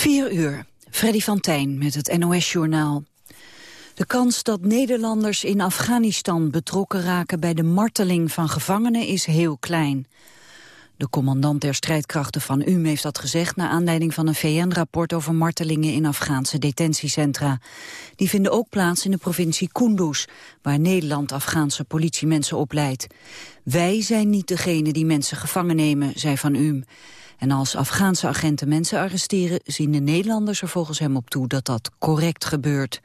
4 uur. Freddy van Tijn met het NOS-journaal. De kans dat Nederlanders in Afghanistan betrokken raken bij de marteling van gevangenen is heel klein. De commandant der strijdkrachten van UM heeft dat gezegd... naar aanleiding van een VN-rapport over martelingen in Afghaanse detentiecentra. Die vinden ook plaats in de provincie Kunduz... waar Nederland Afghaanse politiemensen opleidt. Wij zijn niet degene die mensen gevangen nemen, zei Van UM. En als Afghaanse agenten mensen arresteren... zien de Nederlanders er volgens hem op toe dat dat correct gebeurt.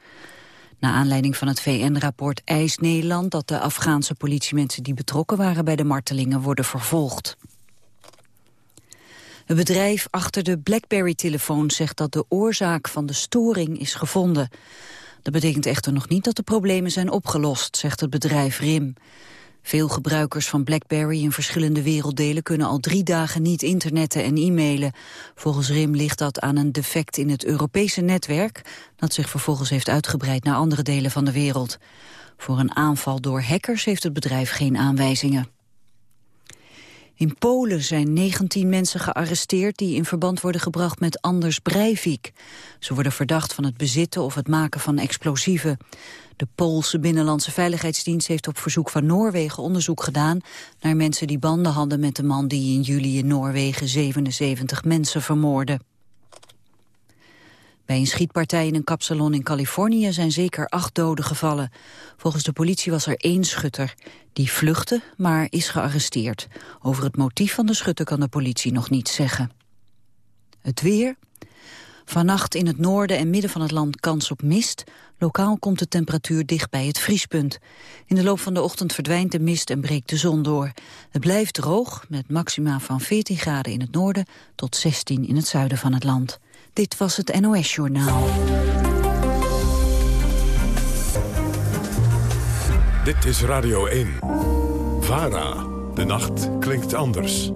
Na aanleiding van het VN-rapport eist Nederland... dat de Afghaanse politiemensen die betrokken waren bij de martelingen worden vervolgd. Het bedrijf achter de BlackBerry-telefoon zegt dat de oorzaak van de storing is gevonden. Dat betekent echter nog niet dat de problemen zijn opgelost, zegt het bedrijf RIM. Veel gebruikers van BlackBerry in verschillende werelddelen kunnen al drie dagen niet internetten en e-mailen. Volgens RIM ligt dat aan een defect in het Europese netwerk, dat zich vervolgens heeft uitgebreid naar andere delen van de wereld. Voor een aanval door hackers heeft het bedrijf geen aanwijzingen. In Polen zijn 19 mensen gearresteerd die in verband worden gebracht met Anders Breivik. Ze worden verdacht van het bezitten of het maken van explosieven. De Poolse Binnenlandse Veiligheidsdienst heeft op verzoek van Noorwegen onderzoek gedaan naar mensen die banden hadden met de man die in juli in Noorwegen 77 mensen vermoordde. Bij een schietpartij in een kapsalon in Californië zijn zeker acht doden gevallen. Volgens de politie was er één schutter. Die vluchtte, maar is gearresteerd. Over het motief van de schutter kan de politie nog niets zeggen. Het weer. Vannacht in het noorden en midden van het land kans op mist. Lokaal komt de temperatuur dicht bij het vriespunt. In de loop van de ochtend verdwijnt de mist en breekt de zon door. Het blijft droog, met maxima van 14 graden in het noorden... tot 16 in het zuiden van het land. Dit was het NOS Journaal. Dit is Radio 1. VARA. De nacht klinkt anders.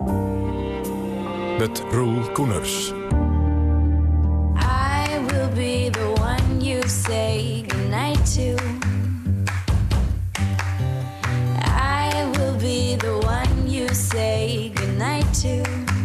Met Roel Koeners. I will be the one you say goodnight to. I will be the one you say goodnight to.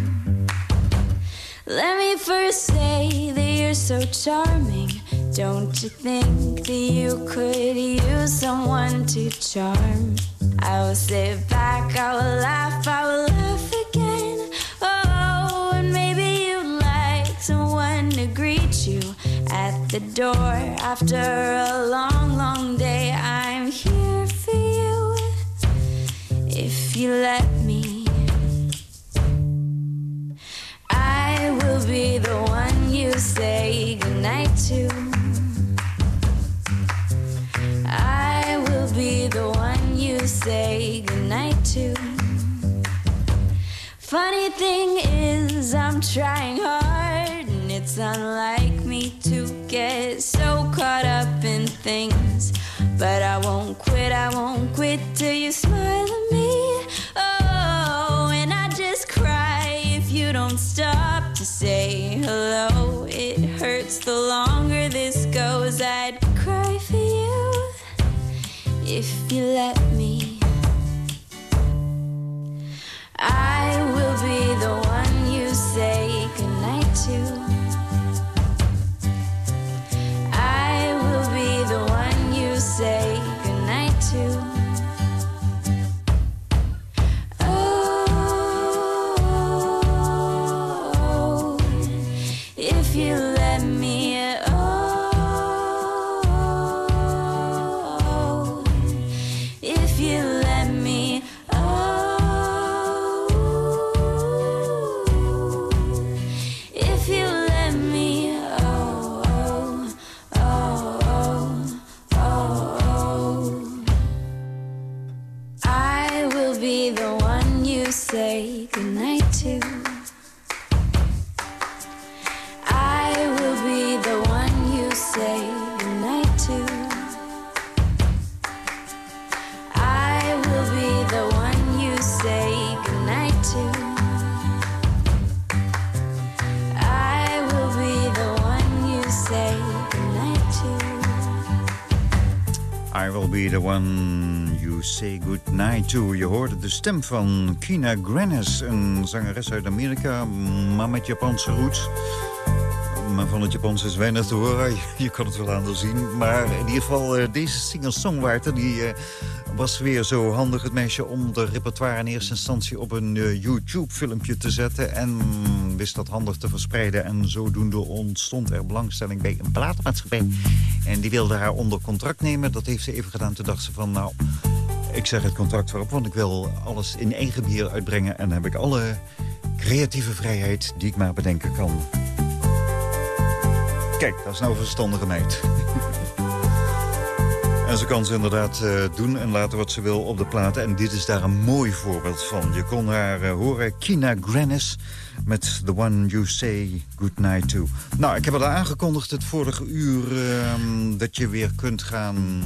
Let me first say that you're so charming. Don't you think that you could use someone to charm? I will sit back, I will laugh, I will laugh again. Oh, and maybe you'd like someone to greet you at the door after a long, long day. I'm here for you if you let me. Be the one you say goodnight to. I will be the one you say goodnight to. Funny thing is, I'm trying hard, and it's unlike me to get so caught up in things. But I won't quit, I won't quit till you smile at me. Oh, say hello. It hurts the longer this goes. I'd cry for you if you let me. I will be the one you say say good night to. Je hoorde de stem van Kina Grannis, een zangeres uit Amerika, maar met Japanse roots. maar van het Japans is weinig te horen. Je kan het wel aan zien. Maar in ieder geval, uh, deze singer-songwriter... die uh, was weer zo handig, het meisje... om de repertoire in eerste instantie op een uh, YouTube-filmpje te zetten... en wist dat handig te verspreiden. En zodoende ontstond er belangstelling bij een platenmaatschappij. En die wilde haar onder contract nemen. Dat heeft ze even gedaan. Toen dacht ze van, nou... Ik zeg het contract voorop, want ik wil alles in eigen bier uitbrengen. En dan heb ik alle creatieve vrijheid die ik maar bedenken kan. Kijk, dat is nou een verstandige meid. en ze kan ze inderdaad uh, doen en laten wat ze wil op de platen. En dit is daar een mooi voorbeeld van. Je kon haar uh, horen, Kina Grannis met The One You Say Goodnight To. Nou, ik heb al aangekondigd het vorige uur... Uh, dat je weer kunt gaan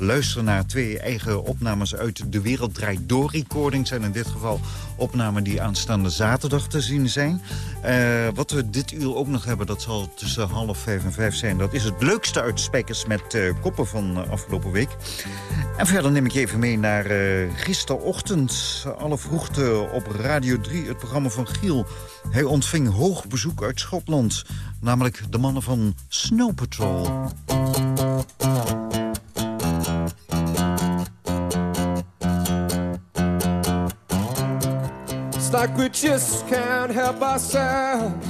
luisteren naar twee eigen opnames uit De Wereld Draait Door recordings. zijn in dit geval opnamen die aanstaande zaterdag te zien zijn. Uh, wat we dit uur ook nog hebben, dat zal tussen half vijf en vijf zijn. Dat is het leukste uit Spijkers met uh, koppen van uh, afgelopen week. En verder neem ik je even mee naar gisterochtend. Alle vroegte op Radio 3, het programma van Giel. Hij ontving hoog bezoek uit Schotland. Namelijk de mannen van Snow Patrol. Like we just can't help ourselves.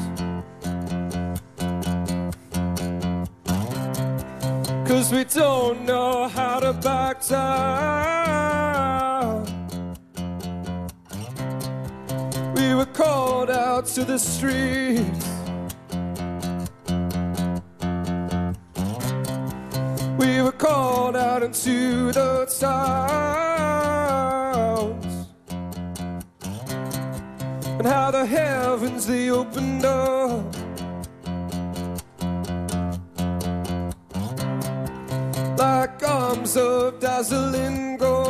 Cause we don't know how to back down. We were called out to the streets. We were called out into the towns and how the heavens they opened up. Like arms of dazzling gold,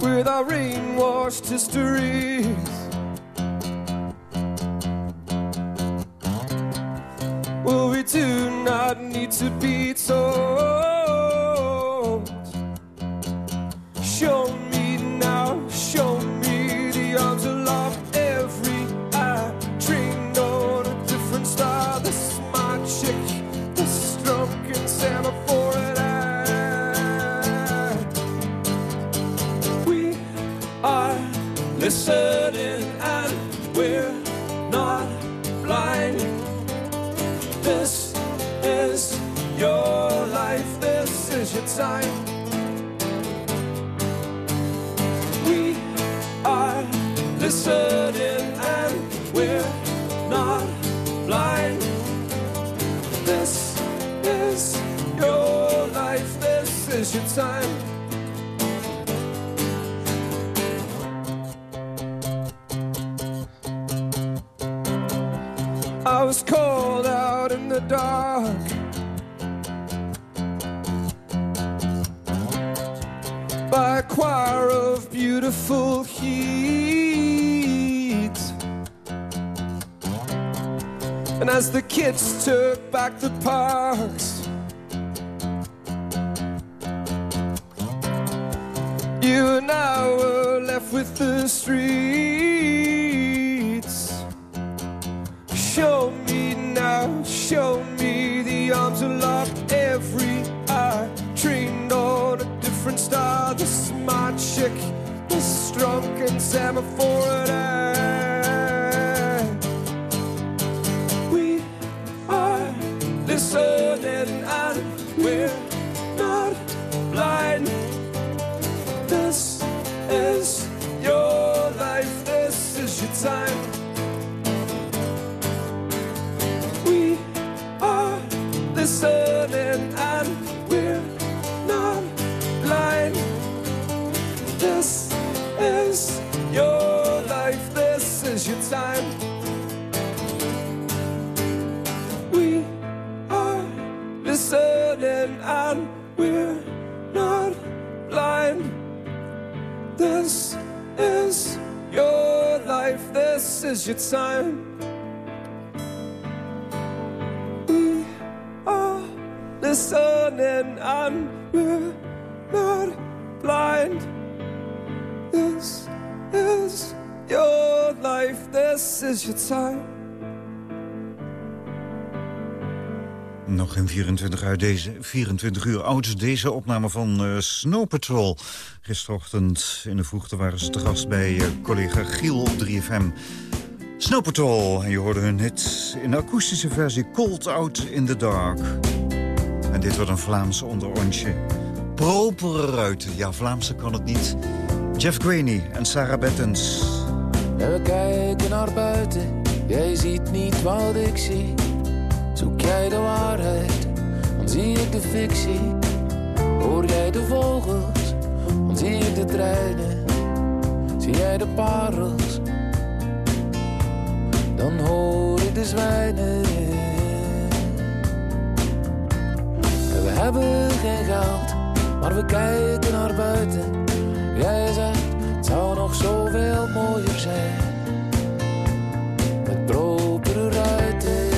with our rain-washed histories. Well, we do not need to be told. Show like the pie. This is your time. We are listening and we're not blind. This is your life, this is your time. Nog geen 24, uit deze, 24 uur oud. Deze opname van uh, Snow Patrol. Gisterochtend in de vroegte waren ze te gast bij uh, collega Giel op 3FM. Snow Patrol. En je hoorde hun hit in de akoestische versie Cold Out in the Dark. En dit wordt een Vlaams onderontje. Propere ruiten. Ja, Vlaamse kan het niet. Jeff Graney en Sarah Bettens. En we kijken naar buiten. Jij ziet niet wat ik zie. Zoek jij de waarheid, dan zie ik de fictie. Hoor jij de vogels, dan zie ik de treinen. Zie jij de parels, dan hoor ik de zwijnen. En we hebben geen geld, maar we kijken naar buiten. Jij zegt, het zou nog zoveel mooier zijn. Met propere ruiten.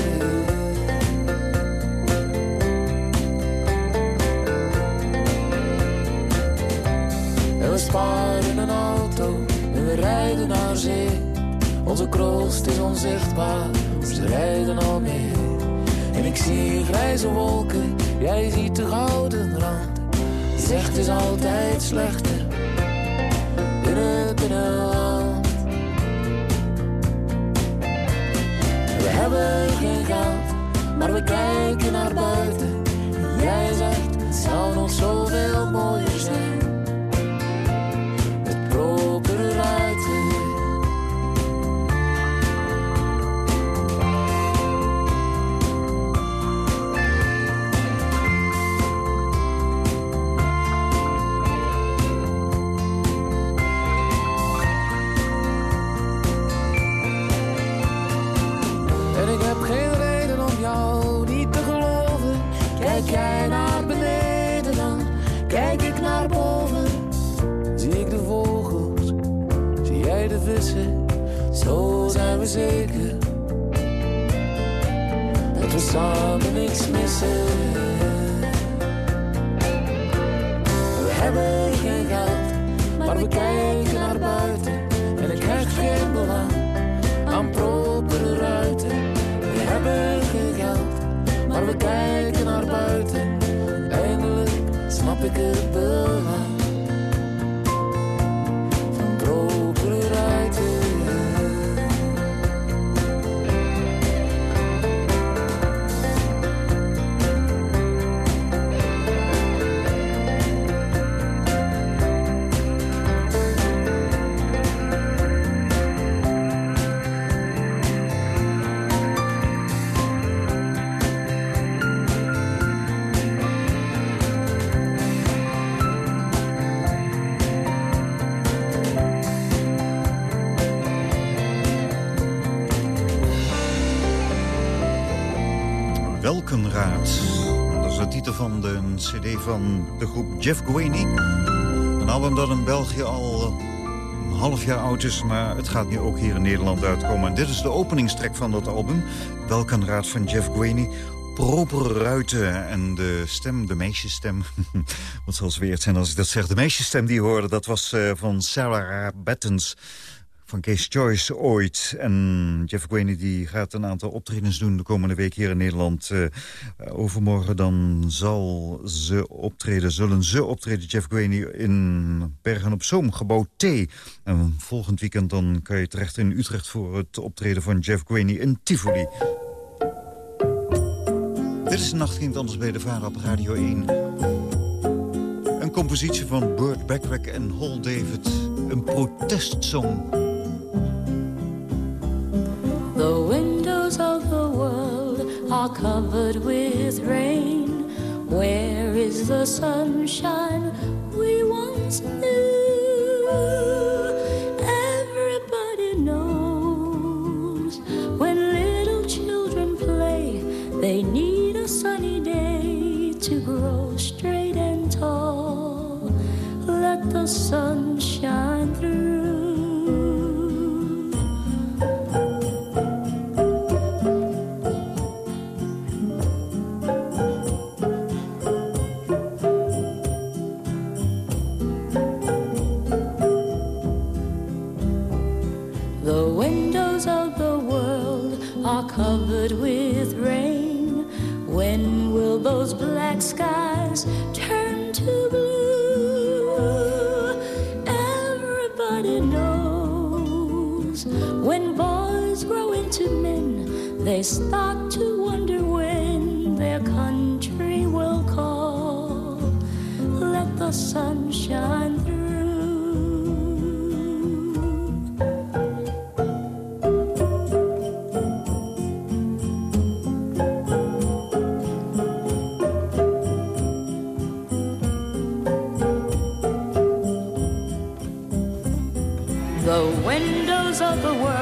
En we sparen een auto en we rijden naar zee. Onze kroost is onzichtbaar, ze rijden al mee. En ik zie grijze wolken, jij ziet de gouden rand. Je zegt is altijd slechter in het binnenland. We hebben geen geld, maar we kijken naar buiten. Jij zegt het zou nog zoveel mooier zijn. Welkenraad. Dat is de titel van de cd van de groep Jeff Gueni. Een album dat in België al een half jaar oud is... maar het gaat nu ook hier in Nederland uitkomen. En dit is de openingstrek van dat album. Welkenraad van Jeff Gueni. Propere ruiten en de stem, de meisjesstem... wat zal weird zijn als ik dat zeg. De meisjesstem die hoorde, dat was eh, van Sarah Bettens van Kees Joyce ooit. En Jeff Gueni die gaat een aantal optredens doen de komende week hier in Nederland. Uh, overmorgen dan zal ze optreden, zullen ze optreden, Jeff Gueni, in Bergen op Zoom, gebouw T. En volgend weekend dan kan je terecht in Utrecht voor het optreden van Jeff Gueni in Tivoli. Dit is de Nacht Ging Anders bij de Vader op Radio 1. Een compositie van Burt Bacharach en Hall David. Een protestsong. Are covered with rain. Where is the sunshine we once knew? Everybody knows when little children play, they need a sunny day to grow straight and tall. Let the sun shine through. The windows of the world are covered with rain. When will those black skies turn to blue? Everybody knows when boys grow into men, they start to wonder when their country will call. Let the sun shine of the world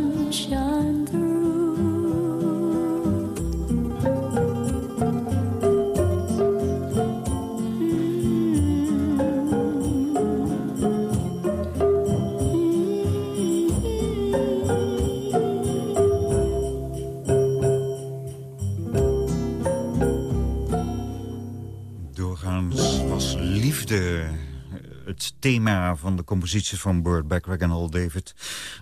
the thema van de compositie van Burt Bacharach en Al David.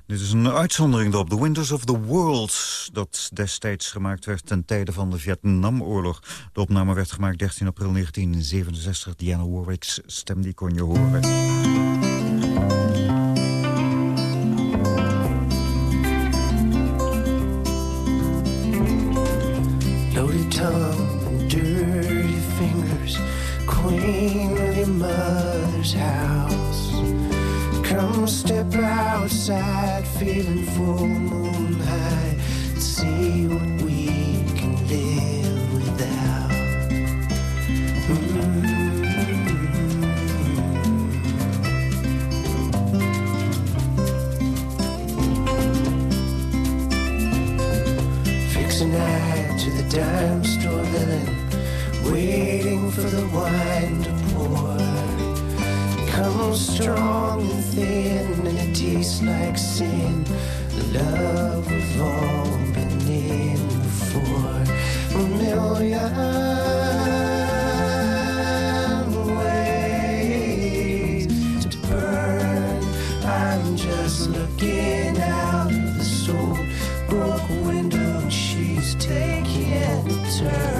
Dit is een uitzondering op The Windows of the World... dat destijds gemaakt werd ten tijde van de Vietnamoorlog. De opname werd gemaakt 13 april 1967. Diana Warwick's stem die kon je horen. Step outside, feeling full moon high. See what we can live without. Fix a night to the dime store villain, waiting for the wine. Come strong and thin, and it tastes like sin. The love we've all been in before. A million ways to burn. I'm just looking out of the soul broke window. She's taking a turn.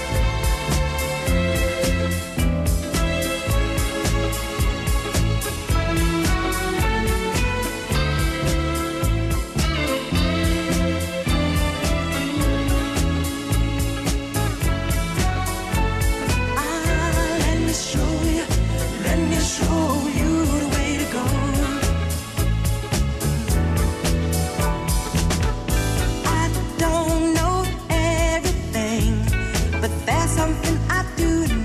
I do.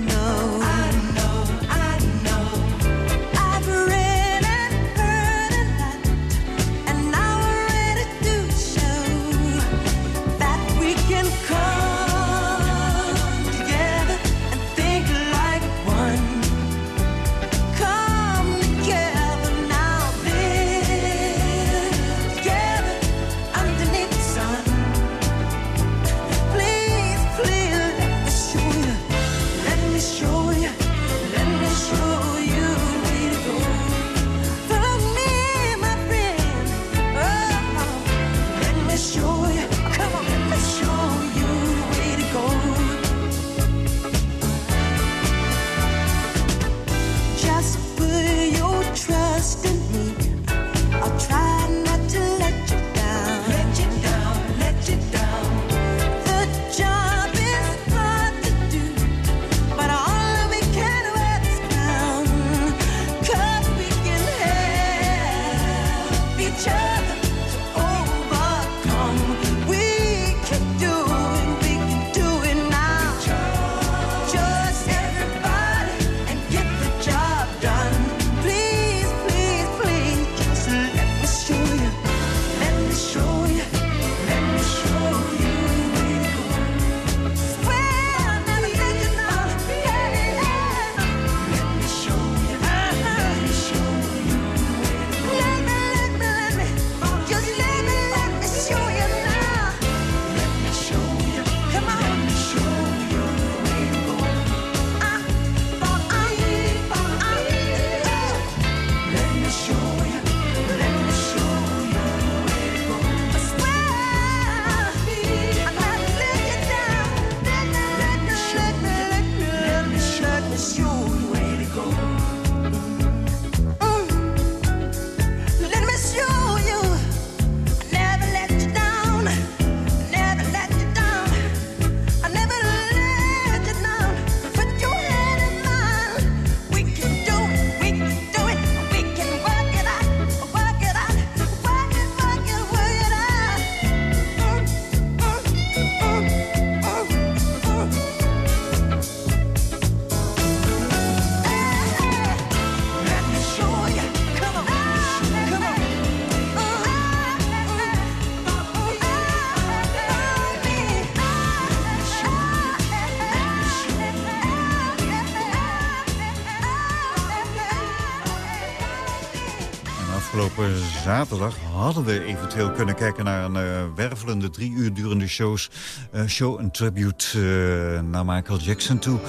Zaterdag hadden we eventueel kunnen kijken naar een uh, wervelende drie uur durende shows. Uh, show een tribute uh, naar Michael Jackson toe.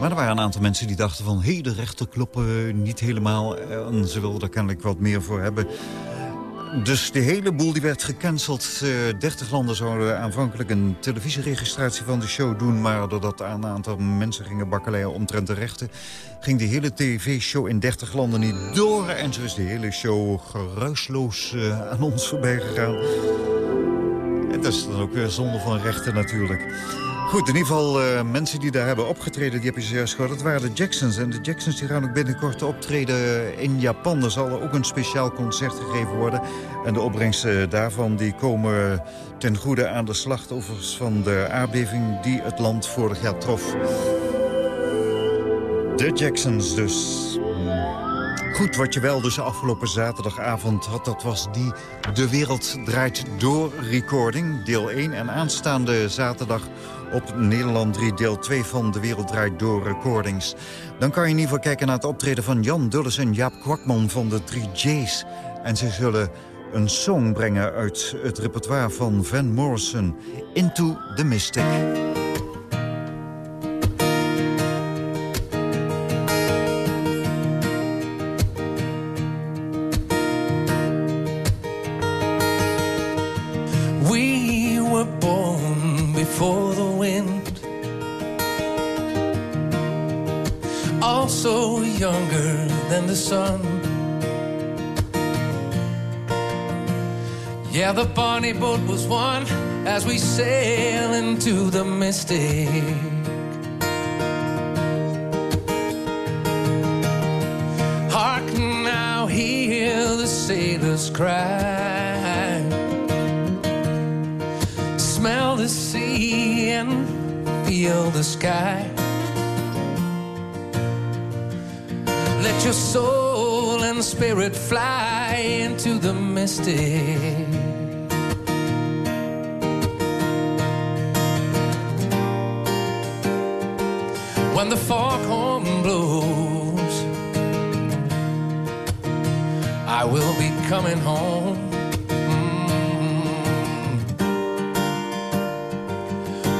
Maar er waren een aantal mensen die dachten van... hé, hey, de rechten kloppen niet helemaal. En ze wilden er kennelijk wat meer voor hebben. Dus de hele boel die werd gecanceld. Uh, eh, 30 landen zouden aanvankelijk een televisieregistratie van de show doen... maar doordat een aantal mensen gingen bakkeleien omtrent de rechten... ging de hele tv-show in 30 landen niet door... en zo is de hele show geruisloos uh, aan ons voorbij gegaan. En dat is dan ook weer zonde van rechten natuurlijk. Goed, in ieder geval uh, mensen die daar hebben opgetreden, die heb je zojuist gehoord. Dat waren de Jacksons. En de Jacksons die gaan ook binnenkort optreden in Japan. Er zal ook een speciaal concert gegeven worden. En de opbrengsten daarvan die komen ten goede aan de slachtoffers van de aardbeving... die het land vorig jaar trof. De Jacksons dus. Goed, wat je wel dus afgelopen zaterdagavond had... dat was die De Wereld Draait Door recording, deel 1. En aanstaande zaterdag op Nederland 3, deel 2 van De Wereld Draait Door Recordings. Dan kan je in ieder geval kijken naar het optreden van Jan Dulles en Jaap Kwakman van de 3J's. En ze zullen een song brengen uit het repertoire van Van Morrison, Into the Mystic. The bonnie boat was one as we sail into the mystic. Hark now, hear the sailors cry. Smell the sea and feel the sky. Let your soul and spirit fly into the mystic. Coming home. Mm.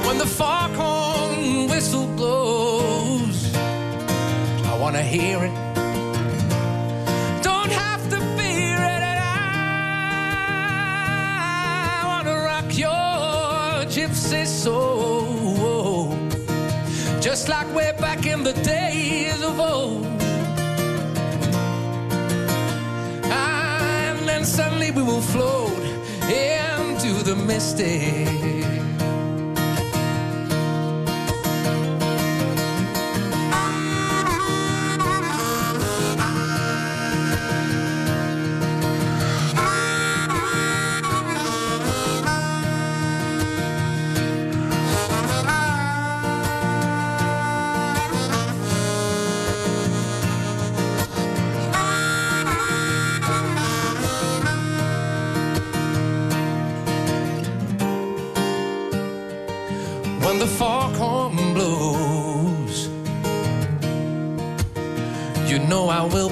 When the foghorn whistle blows, I want to hear it. Don't have to fear it, I want to rock your gypsy soul. Just like way back in the days of old. We will float into the mystic.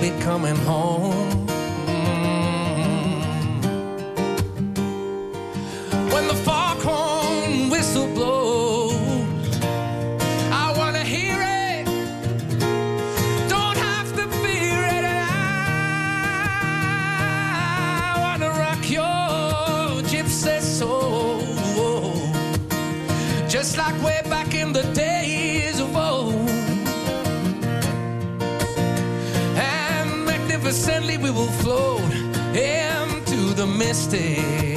Be coming home. Into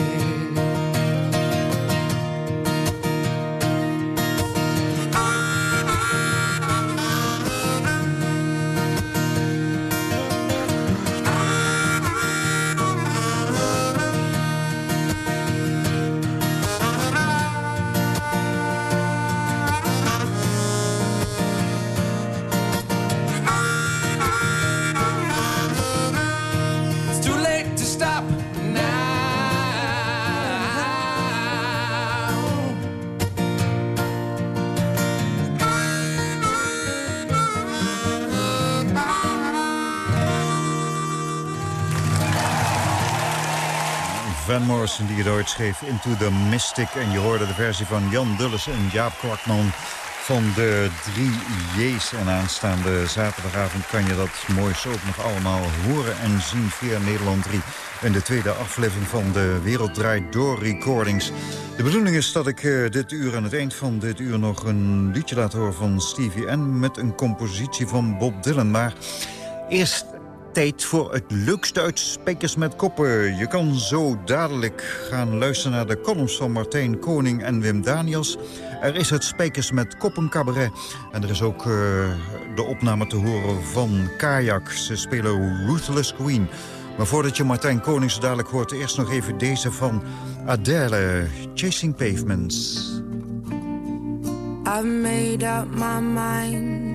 Van Morrison die het ooit schreef Into the Mystic. En je hoorde de versie van Jan Dulles en Jaap Kwakman van de drie J's. En aanstaande zaterdagavond kan je dat mooi zo ook nog allemaal horen en zien via Nederland 3. In de tweede aflevering van de Wereld Draait Door Recordings. De bedoeling is dat ik eh, dit uur aan het eind van dit uur nog een liedje laat horen van Stevie N. Met een compositie van Bob Dylan. Maar eerst tijd voor het leukste uit Spijkers met Koppen. Je kan zo dadelijk gaan luisteren naar de columns van Martijn Koning en Wim Daniels. Er is het Spijkers met Koppen cabaret. En er is ook eh, de opname te horen van Kajak. Ze spelen Ruthless Queen. Maar voordat je Martijn Koning zo dadelijk hoort... eerst nog even deze van Adele, Chasing Pavements. I've made up my mind.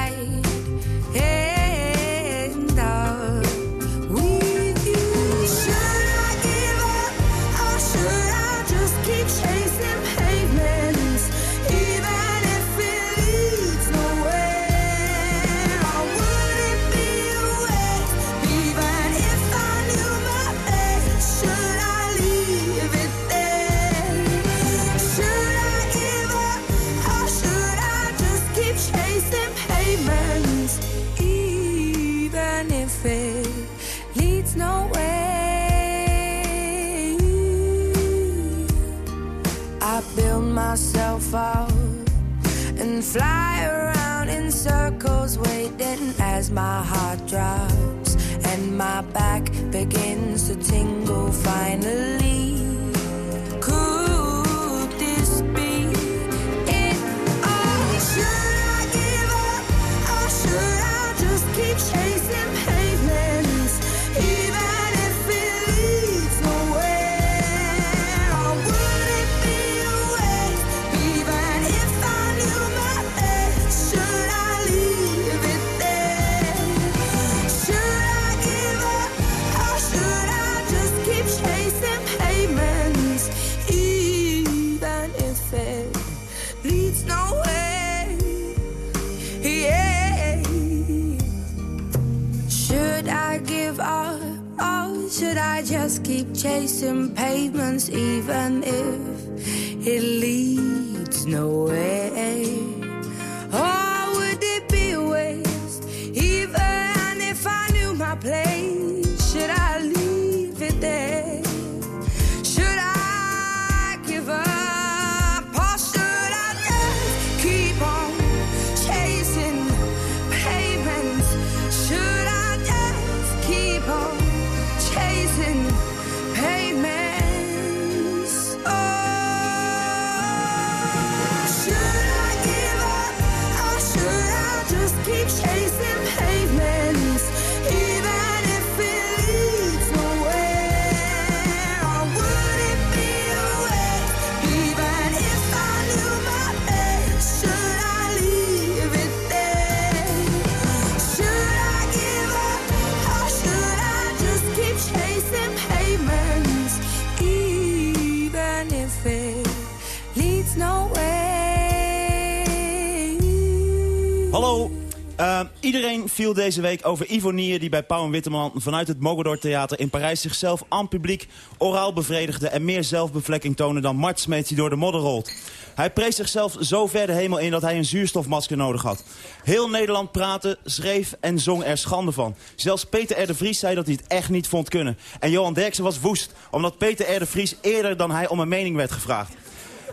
deze week over Ivonie die bij Pauw en Witteman vanuit het Mogador Theater in Parijs zichzelf aan publiek oraal bevredigde en meer zelfbevlekking toonde dan Mart Smeets die door de modder rolt. Hij prees zichzelf zo ver de hemel in dat hij een zuurstofmasker nodig had. Heel Nederland praatte, schreef en zong er schande van. Zelfs Peter R. de Vries zei dat hij het echt niet vond kunnen. En Johan Derksen was woest, omdat Peter R. de Vries eerder dan hij om een mening werd gevraagd.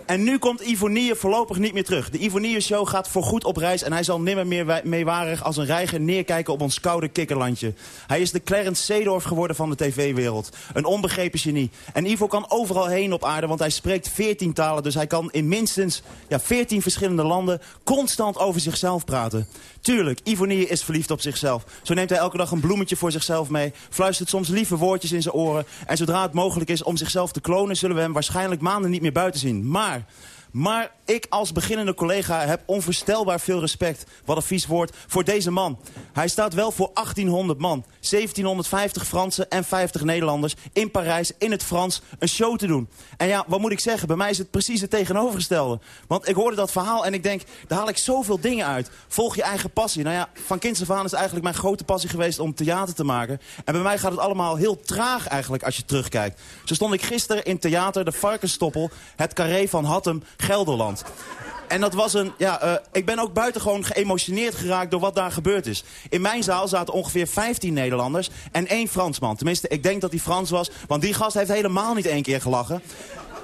En nu komt Ivonie voorlopig niet meer terug. De Ivonie show gaat voorgoed op reis en hij zal nimmer meer meewarig als een reiger neerkijken op ons koude kikkerlandje. Hij is de Clarence Seedorf geworden van de tv-wereld. Een onbegrepen genie. En Ivo kan overal heen op aarde, want hij spreekt 14 talen. Dus hij kan in minstens ja, 14 verschillende landen constant over zichzelf praten. Tuurlijk, Ivonie is verliefd op zichzelf. Zo neemt hij elke dag een bloemetje voor zichzelf mee. Fluistert soms lieve woordjes in zijn oren. En zodra het mogelijk is om zichzelf te klonen... zullen we hem waarschijnlijk maanden niet meer buiten zien. Maar... Maar ik als beginnende collega heb onvoorstelbaar veel respect, wat een vies woord, voor deze man. Hij staat wel voor 1800 man, 1750 Fransen en 50 Nederlanders in Parijs in het Frans een show te doen. En ja, wat moet ik zeggen, bij mij is het precies het tegenovergestelde. Want ik hoorde dat verhaal en ik denk, daar haal ik zoveel dingen uit. Volg je eigen passie. Nou ja, van kinds af aan is eigenlijk mijn grote passie geweest om theater te maken. En bij mij gaat het allemaal heel traag eigenlijk als je terugkijkt. Zo stond ik gisteren in theater De Varkenstoppel, het carré van Hattem, Gelderland. En dat was een, ja, eh, ik ben ook buitengewoon geëmotioneerd geraakt door wat daar gebeurd is. In mijn zaal zaten ongeveer 15 Nederlanders en één Fransman. Tenminste, ik denk dat hij Frans was, want die gast heeft helemaal niet één keer gelachen.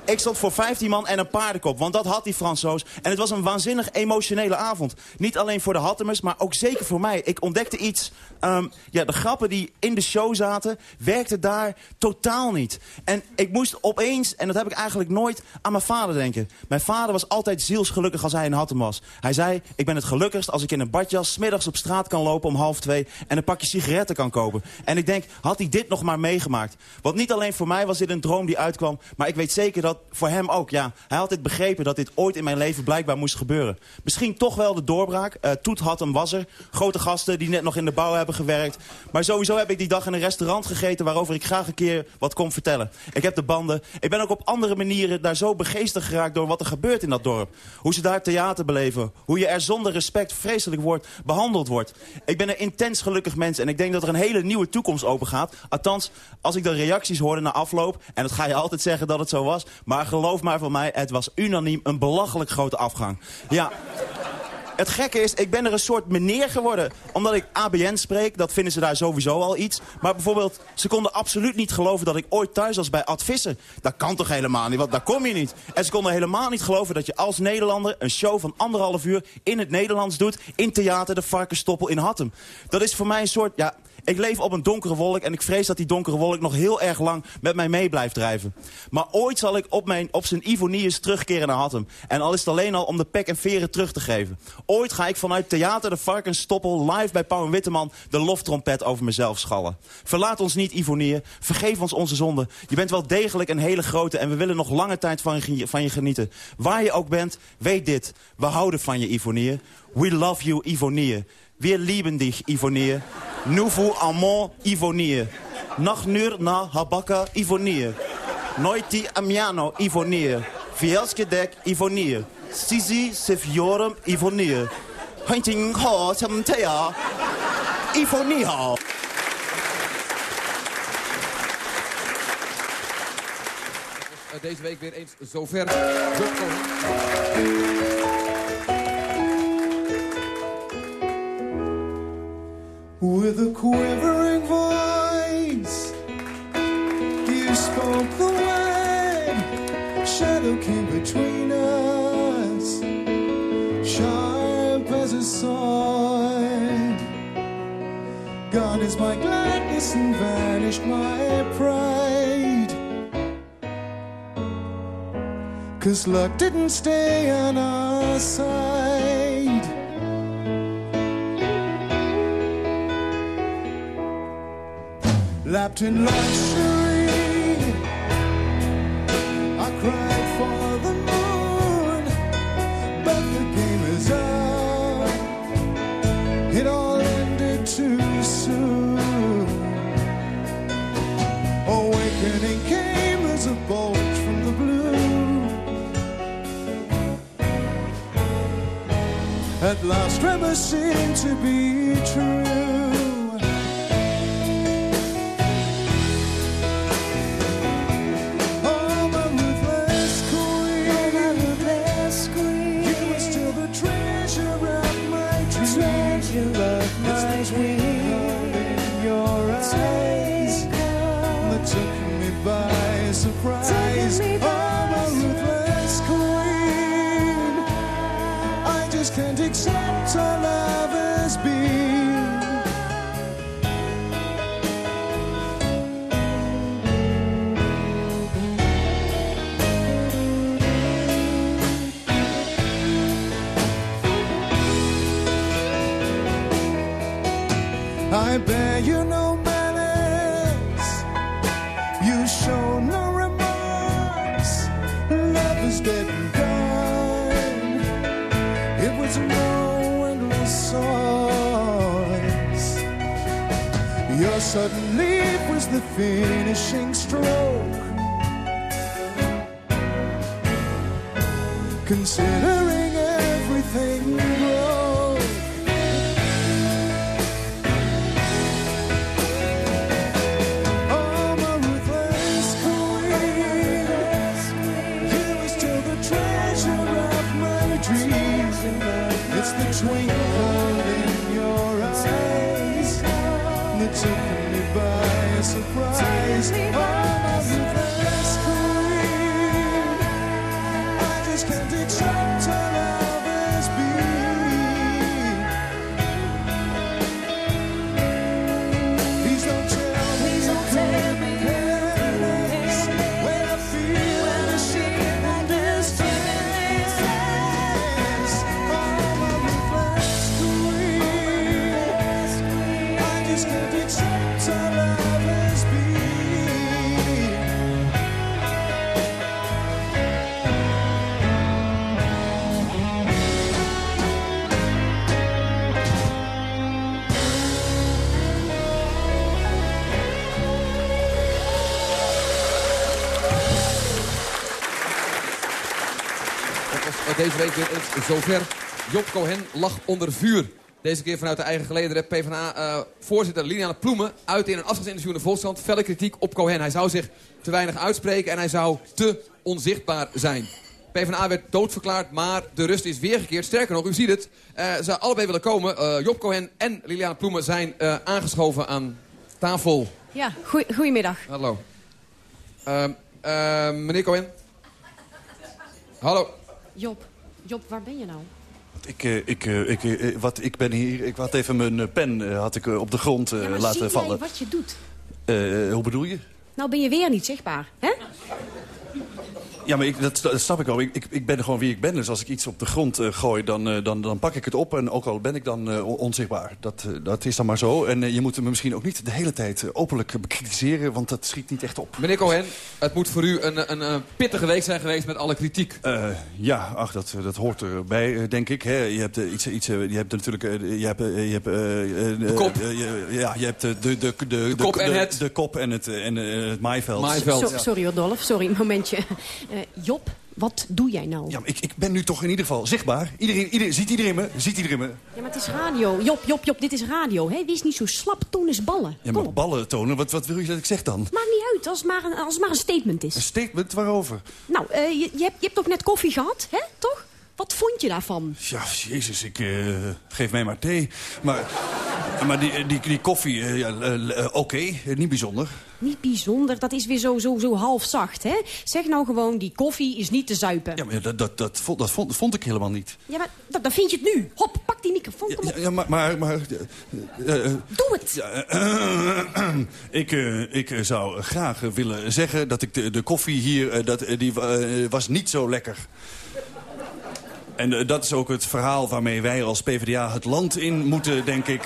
Ik stond voor 15 man en een paardenkop, want dat had die Fransoos. En het was een waanzinnig emotionele avond. Niet alleen voor de Hattemers, maar ook zeker voor mij. Ik ontdekte iets, ehm, ja, de grappen die in de show zaten, werkten daar totaal niet. En ik moest opeens, en dat heb ik eigenlijk nooit, aan mijn vader denken. Mijn vader was altijd zielsgelukkig als hij in Hattem was. Hij zei, ik ben het gelukkigst als ik in een badjas... smiddags op straat kan lopen om half twee en een pakje sigaretten kan kopen. En ik denk, had hij dit nog maar meegemaakt? Want niet alleen voor mij was dit een droom die uitkwam... maar ik weet zeker dat voor hem ook, ja. Hij had dit begrepen dat dit ooit in mijn leven blijkbaar moest gebeuren. Misschien toch wel de doorbraak. Eh Toet Hattem was er. Grote gasten die net nog in de bouw hebben gewerkt. Maar sowieso heb ik die dag in een restaurant gegeten... waarover ik graag een keer wat kom vertellen. Ik heb de banden. Ik ben ook op andere manieren daar zo begeesterd geraakt... door wat er gebeurt in dat dorp. Hoe ze daar theater beleven. Hoe je er zonder respect vreselijk wordt behandeld wordt. Ik ben een intens gelukkig mens. En ik denk dat er een hele nieuwe toekomst open gaat. Althans, als ik de reacties hoorde na afloop... en dat ga je altijd zeggen dat het zo was... maar geloof maar van mij, het was unaniem een belachelijk grote afgang. Ja. Het gekke is, ik ben er een soort meneer geworden. Omdat ik ABN spreek, dat vinden ze daar sowieso al iets. Maar bijvoorbeeld, ze konden absoluut niet geloven dat ik ooit thuis was bij Advissen. Dat kan toch helemaal niet, want daar kom je niet. En ze konden helemaal niet geloven dat je als Nederlander... een show van anderhalf uur in het Nederlands doet... in theater De Varkenstoppel in Hattem. Dat is voor mij een soort... Ja, ik leef op een donkere wolk en ik vrees dat die donkere wolk nog heel erg lang met mij mee blijft drijven. Maar ooit zal ik op, mijn, op zijn Ivoniers terugkeren naar Hattem. En al is het alleen al om de pek en veren terug te geven. Ooit ga ik vanuit Theater de Varkensstoppel live bij Pauw en Witteman de loftrompet over mezelf schallen. Verlaat ons niet, Ivonier. Vergeef ons onze zonde. Je bent wel degelijk een hele grote en we willen nog lange tijd van je, van je genieten. Waar je ook bent, weet dit. We houden van je, Ivonier. We love you, Ivonier. Wir lieben dich, Ivonier. Nouveau amant, Ivonier. Nach nur na habaka, Ivonier. Noiti amiano, Ivonier. Vielske dek, Ivonier. Sisi sefiorum, Ivonier. Hunting ho, samtea. Ivonier. Eh, Deze week weer eens zover. With a quivering voice, you spoke the word. Shadow came between us, sharp as a sword. Gone is my gladness and vanished my pride. Cause luck didn't stay on our side. Lapped in luxury. I cried for the moon, but the game is up. It all ended too soon. Awakening came as a bolt from the blue. At last, tremors seemed to be true. Finishing week weer eens zover. Job Cohen lag onder vuur. Deze keer vanuit de eigen geleden. PvdA-voorzitter Liliane Ploemen uit in een afscheidsinterview in de Volkskrant. Felle kritiek op Cohen. Hij zou zich te weinig uitspreken en hij zou te onzichtbaar zijn. PvdA werd doodverklaard, maar de rust is weergekeerd. Sterker nog, u ziet het. eh, ze allebei willen komen. Eh, Job Cohen en Liliana Ploemen zijn eh, aangeschoven aan tafel. Ja, goedemiddag. Hallo. Ehm, ehm, meneer Cohen. Hallo. Job, Job, waar ben je nou? Ik, eh, ik, eh, ik, eh, wat, ik ben hier, ik had even mijn pen had ik, op de grond ja, maar laten vallen. wat je doet? Hoe bedoel je? Nou ben je weer niet zichtbaar, hè? Ja, maar ik, dat, dat snap ik wel. Ik, ik, ik ben gewoon wie ik ben. Dus als ik iets op de grond eh, gooi, dan, eh, dan, dan pak ik het op. En ook al ben ik dan eh, on- onzichtbaar. Dat, dat is dan maar zo. En je moet me misschien ook niet de hele tijd openlijk bekritiseren. Want dat schiet niet echt op. Meneer Cohen, het moet voor u een, een, een pittige week zijn geweest met alle kritiek. Eh, ja, ach, dat, dat hoort erbij, denk ik. Hè. Je hebt iets, iets, je hebt natuurlijk, je hebt, je hebt, eh, eh, De kop. ja, je hebt de, de, de, de, kop en de, het- de kop en het, en het maaiveld. So- Ja. sorry hoor, Dolf. Sorry, een momentje. Eh, Job, wat doe jij nou? Ja, ik, ik ben nu toch in ieder geval zichtbaar. Iedereen, iedereen, ziet iedereen me? Ziet iedereen me? Ja, maar het is radio. Job, Job, Job, dit is radio, hè? Wees niet zo slap, toon eens ballen. Ja, maar ballen tonen, wat, wat wil je dat ik zeg dan? Maakt niet uit, als het maar een, als het maar een statement is. Een statement waarover? Nou, eh, je, je, hebt, je hebt toch net koffie gehad, hè? Toch? Wat vond je daarvan? Ja, jezus, ik eh, geef mij maar thee. Maar, maar die, die, die koffie, eh, ja, eh, oké, niet bijzonder. Niet bijzonder, dat is weer zo, zo, zo half zacht, hè? Zeg nou gewoon, die koffie is niet te zuipen. Ja, maar dat, dat, dat, vond, dat vond, vond ik helemaal niet. Ja, maar dat, dan vind je het nu. Hop, pak die microfoon. Ja, ja, maar... maar, maar Doe het! Ik, ik zou graag willen zeggen dat ik de, de koffie hier... dat, die was niet zo lekker. En eh, dat is ook het verhaal waarmee wij als PvdA het land in moeten, denk ik.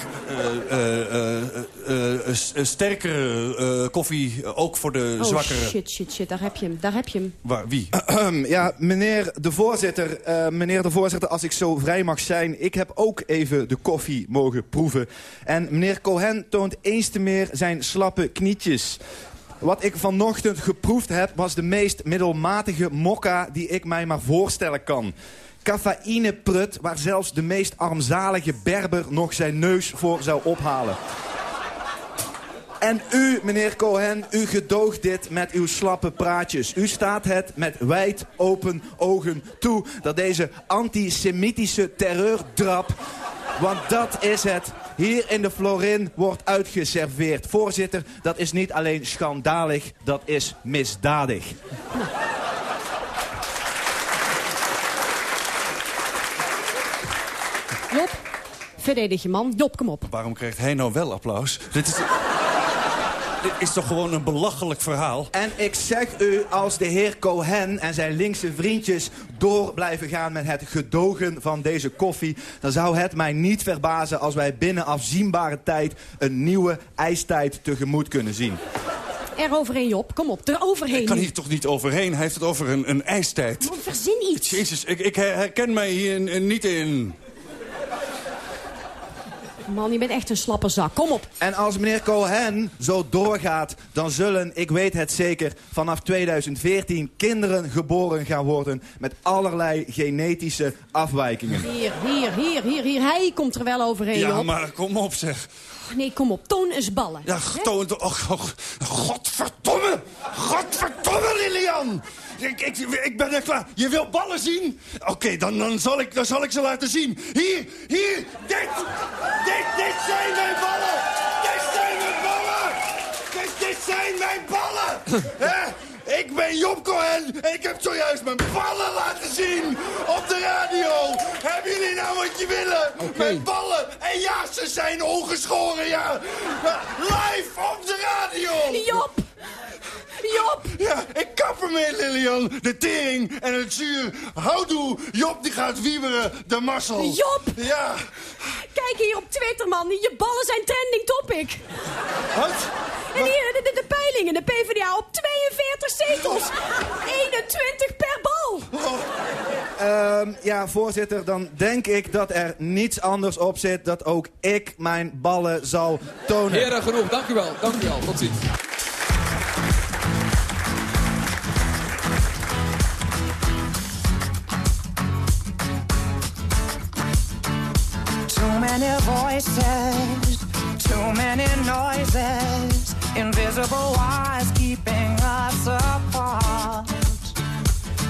Eh, eh, eh, sterkere eh, koffie, ook voor de Oh, zwakkere... shit, shit, shit, daar heb je hem, daar heb je hem. Waar, wie? Ja, meneer de voorzitter, eh, meneer de voorzitter, als ik zo vrij mag zijn, ik heb ook even de koffie mogen proeven. En meneer Cohen toont eens te meer zijn slappe knietjes. Wat ik vanochtend geproefd heb, was de meest middelmatige mokka die ik mij maar voorstellen kan. Cafeïneprut, waar zelfs de meest armzalige berber nog zijn neus voor zou ophalen. En u, meneer Cohen, u gedoogt dit met uw slappe praatjes. U staat het met wijd open ogen toe dat deze antisemitische terreurdrap... want dat is het, hier in de Florin wordt uitgeserveerd. Voorzitter, dat is niet alleen schandalig, dat is misdadig. Job, verdedig je man. Job, kom op. Waarom krijgt hij nou wel applaus? Dit is, dit is toch gewoon een belachelijk verhaal? En ik zeg u, als de heer Cohen en zijn linkse vriendjes door blijven gaan met het gedogen van deze koffie, dan zou het mij niet verbazen als wij binnen afzienbare tijd een nieuwe ijstijd tegemoet kunnen zien. Eroverheen, Job. Kom op, eroverheen. Ik kan hier toch niet overheen? Hij heeft het over een, een ijstijd. Verzin iets. Jezus, ik, ik her- herken mij hier niet in. Man, je bent echt een slappe zak. Kom op. En als meneer Cohen zo doorgaat, dan zullen, ik weet het zeker, vanaf 2014 kinderen geboren gaan worden met allerlei genetische afwijkingen. Hier, hier, hier, hier, hier. Hij komt er wel overheen, Ja, Job. maar kom op zeg. Nee, kom op. Toon eens ballen. Ja, toon... Oh, oh, godverdomme! Godverdomme, Lilian! Ik, ik, ik ben er klaar. Je wil ballen zien? Oké, dan, dan, zal ik, dan zal ik ze laten zien. Hier, hier, dit! Dit, dit zijn mijn ballen! Dit zijn mijn ballen! Dit, dit zijn mijn ballen! Hè? Ik ben Job Cohen en ik heb zojuist mijn ballen laten zien op de radio. Hebben jullie nou wat je willen? Mijn ballen. En ja, ze zijn ongeschoren, ja. Live op de radio. Job! Job! Ja, ik kap ermee, Lilian. De tering en het zuur. Houdoe, Job die gaat wieberen, de Marcel. Job! Ja. Kijk hier op Twitter, man. Je ballen zijn trending topic. Wat? En hier de, de, de peilingen. De PvdA op 42 zetels. 21 per bal. Ehm, ja, voorzitter, dan denk ik dat er niets anders op zit dat ook ik mijn ballen zal tonen. Heren, genoeg. Dank u wel. Dank u wel. Tot ziens. Too many noises, invisible wires keeping us apart.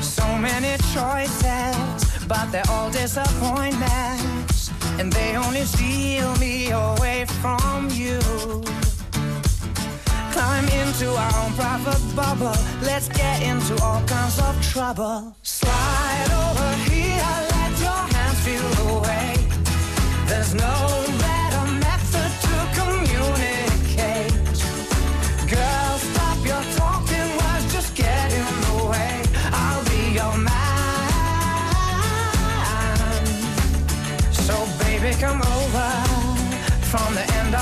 So many choices. but they're all disappointments, and they only steal me away from you. Climb into our own private bubble. Let's get into all kinds of trouble. Slide over here, let your hands feel the way. There's no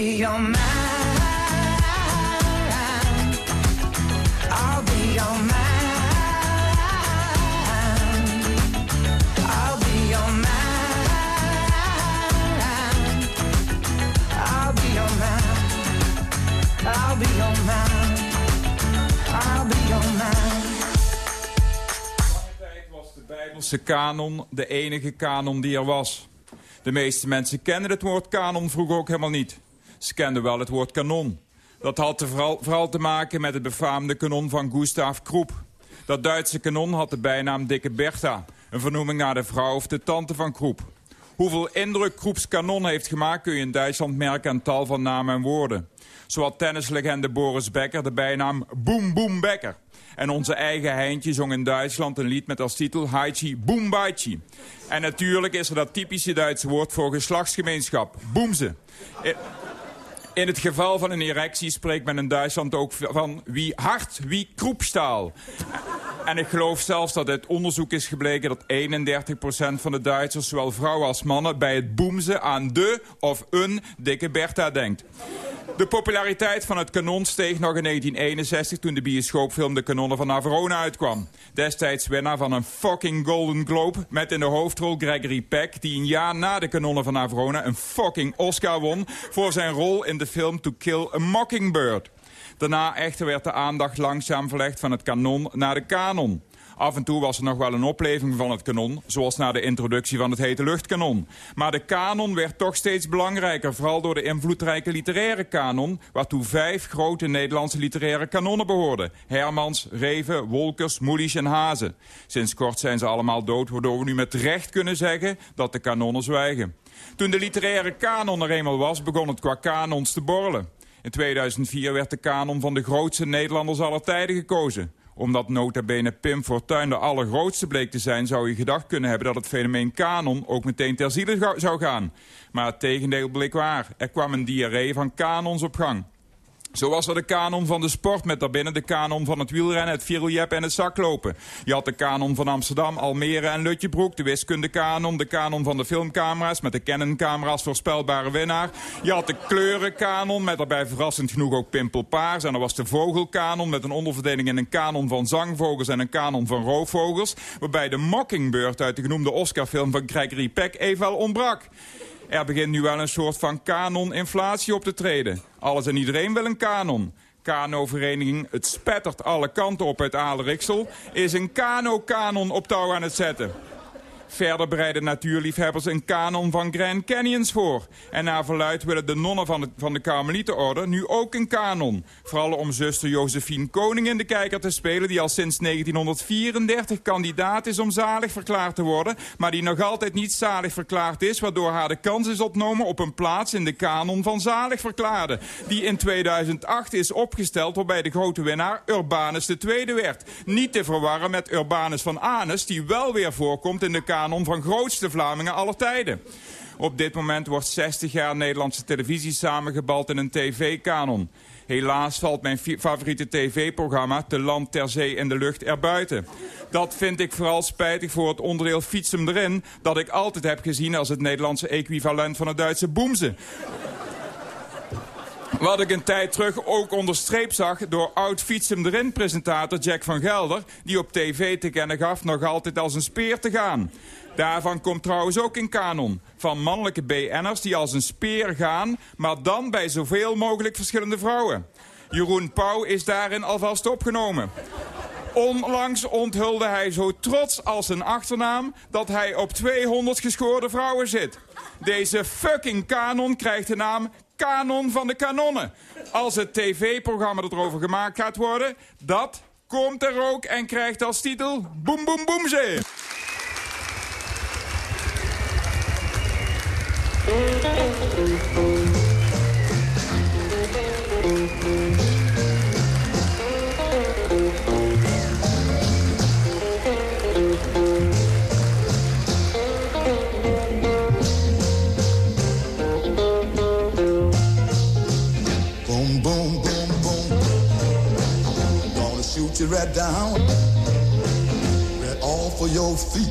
Be your man. I'll be your man. I'll be your man. I'll be your man. I'll be your man. I'll be your man. was de Bijbelse kanon de enige kanon die er was. De meeste mensen kennen het woord kanon vroeger ook helemaal niet. Ze kenden wel het woord kanon. Dat had vooral, vooral te maken met het befaamde kanon van Gustav Kroep. Dat Duitse kanon had de bijnaam Dikke Bertha. Een vernoeming naar de vrouw of de tante van Kroep. Hoeveel indruk Kroeps kanon heeft gemaakt kun je in Duitsland merken aan tal van namen en woorden. Zo had tennislegende Boris Becker de bijnaam Boom Boom Becker. En onze eigen Heintje zong in Duitsland een lied met als titel Haichi Boombaichi. En natuurlijk is er dat typische Duitse woord voor geslachtsgemeenschap, boemze. In- het geval van een erectie spreekt men in Duitsland ook van wie hard, wie kroepstaal. En ik geloof zelfs dat uit onderzoek is gebleken dat 31% van de Duitsers, zowel vrouwen als mannen, bij het boemzen aan de of een dikke Bertha denkt. De populariteit van het kanon steeg nog in 1961 toen de bioscoopfilm De Kanonnen van Navarone uitkwam. Destijds winnaar van een fucking Golden Globe met in de hoofdrol Gregory Peck... die een jaar na De Kanonnen van Navarone een fucking Oscar won... voor zijn rol in de film To Kill a Mockingbird. Daarna echter werd de aandacht langzaam verlegd van het kanon naar de kanon. Af en toe was er nog wel een opleving van het kanon, zoals na de introductie van het hete luchtkanon. Maar de kanon werd toch steeds belangrijker, vooral door de invloedrijke literaire kanon, waartoe vijf grote Nederlandse literaire kanonnen behoorden. Hermans, Reven, Wolkers, Moelisch en Hazen. Sinds kort zijn ze allemaal dood, waardoor we nu met recht kunnen zeggen dat de kanonnen zwijgen. Toen de literaire kanon er eenmaal was, begon het qua kanons te borrelen. In 2004 werd de kanon van de grootste Nederlanders aller tijden gekozen. Omdat nota bene Pim Fortuyn de allergrootste bleek te zijn... zou je gedacht kunnen hebben dat het fenomeen kanon ook meteen ter ziele zou gaan. Maar het tegendeel bleek waar. Er kwam een diarree van kanons op gang. Zo was er de kanon van de sport met daarbinnen de kanon van het wielrennen, het viereljep en het zaklopen. Je had de kanon van Amsterdam, Almere en Lutjebroek, de wiskundekanon, de kanon van de filmcamera's met de Canon-camera's voorspelbare winnaar. Je had de kleurenkanon met daarbij verrassend genoeg ook pimpelpaars. En er was de vogelkanon met een onderverdeling in een kanon van zangvogels en een kanon van roofvogels. Waarbij de Mockingbird uit de genoemde Oscarfilm van Gregory Peck even ontbrak. Er begint nu wel een soort van kanon-inflatie op te treden. Alles en iedereen wil een kanon. Kano-vereniging Het Spettert alle kanten op uit Aalriksel... is een kano-kanon op touw aan het zetten. Verder bereiden natuurliefhebbers een kanon van Grand Canyons voor. En naar verluid willen de nonnen van de, van de Karmelietenorde nu ook een kanon. Vooral om zuster Josephine Koning in de kijker te spelen... die al sinds 1934 kandidaat is om zalig verklaard te worden... maar die nog altijd niet zalig verklaard is... waardoor haar de kans is ontnomen op een plaats in de kanon van zalig verklaarden... die in 2008 is opgesteld waarbij de grote winnaar Urbanus II werd. Niet te verwarren met Urbanus van Anus... die wel weer voorkomt in de kanon van grootste Vlamingen aller tijden. Op dit moment wordt 60 jaar Nederlandse televisie samengebald in een tv-kanon. Helaas valt mijn favoriete tv-programma Te Land, Ter Zee en de Lucht erbuiten. Dat vind ik vooral spijtig voor het onderdeel Fietsem erin... dat ik altijd heb gezien als het Nederlandse equivalent van het Duitse boemze. Wat ik een tijd terug ook onderstreept zag door oud fietsem erin presentator Jack van Gelder... die op tv te kennen gaf nog altijd als een speer te gaan. Daarvan komt trouwens ook in kanon. Van mannelijke BN'ers die als een speer gaan... maar dan bij zoveel mogelijk verschillende vrouwen. Jeroen Pauw is daarin alvast opgenomen. Onlangs onthulde hij zo trots als een achternaam... dat hij op 200 geschoorde vrouwen zit. Deze fucking kanon krijgt de naam Kanon van de Kanonnen. Als het tv-programma dat erover gemaakt gaat worden... dat komt er ook en krijgt als titel... Boem Boem. Boom, you right down, right off of your feet.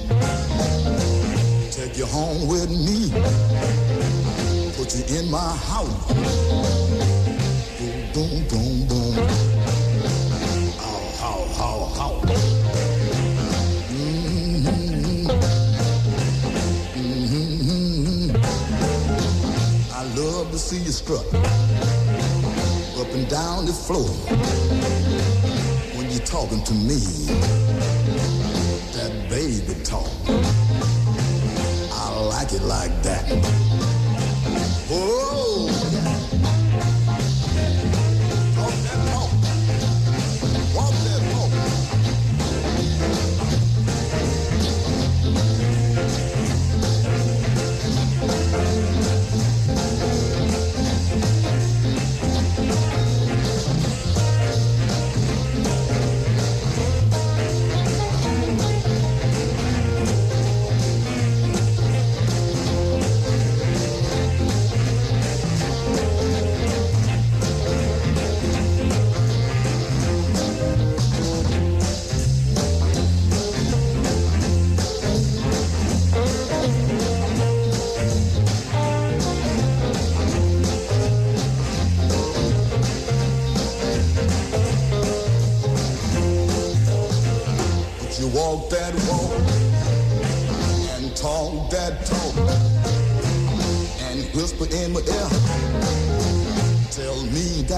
Take you home with me. Put you in my house. Boom, boom, boom, boom. How, how, how, how. Mhm. Mhm. I love to see you strut up and down the floor talking to me. That baby talk. I like it like that.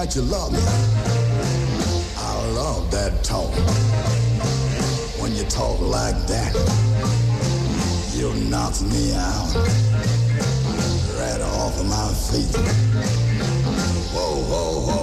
That you love me. I love that talk. When you talk like that, you knock me out right off of my feet. Whoa, whoa, whoa,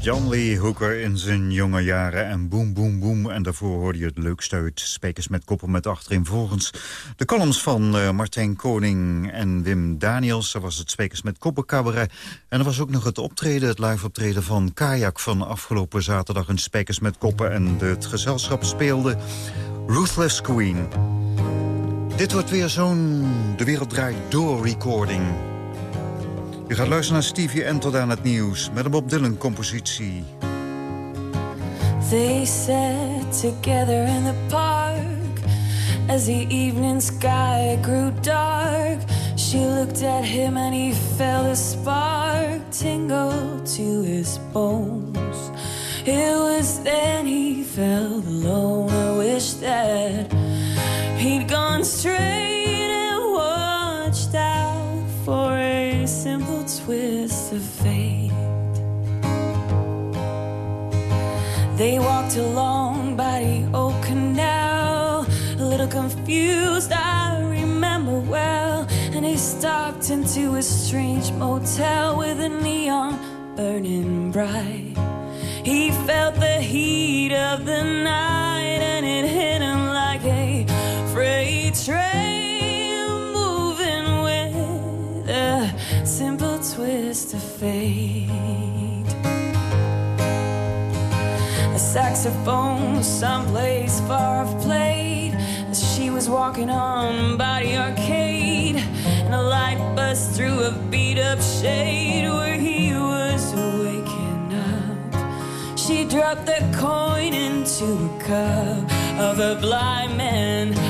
John Lee Hooker in zijn jonge jaren en boem, boem, boem. En daarvoor hoorde je het leukste uit Spekers met Koppen met achterin. Volgens de columns van uh, Martijn Koning en Wim Daniels... er was het Spekers met Koppen cabaret. En er was ook nog het optreden, het live optreden van Kajak... van afgelopen zaterdag in Spekers met Koppen. En het gezelschap speelde Ruthless Queen. Dit wordt weer zo'n De Wereld Draait Door recording... Je gaat luisteren naar Stevie en tot aan het nieuws met een Bob Dylan compositie. They sat together in the park As the evening sky grew dark. She looked at him and he felt a spark Tingle to his bones. It was then he felt alone. I wish that he'd gone straight twist of fate. They walked along by the old canal, a little confused, I remember well. And he stopped into a strange motel with a neon burning bright. He felt the heat of the night, and it hit him like a freight train twist of fate. A saxophone someplace far off played as she was walking on by the arcade, and a light buzzed through a beat up shade where he was waking up. She dropped the coin into a cup of a blind man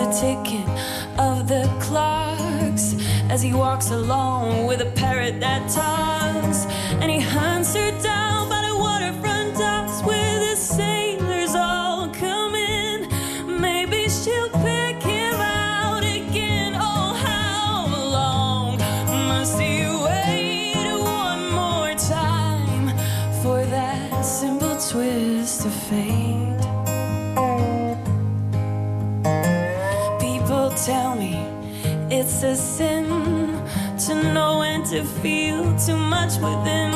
a ticking of the clocks as he walks along with a parrot that talks. And he hunts her down it's a sin to know and to feel too much within,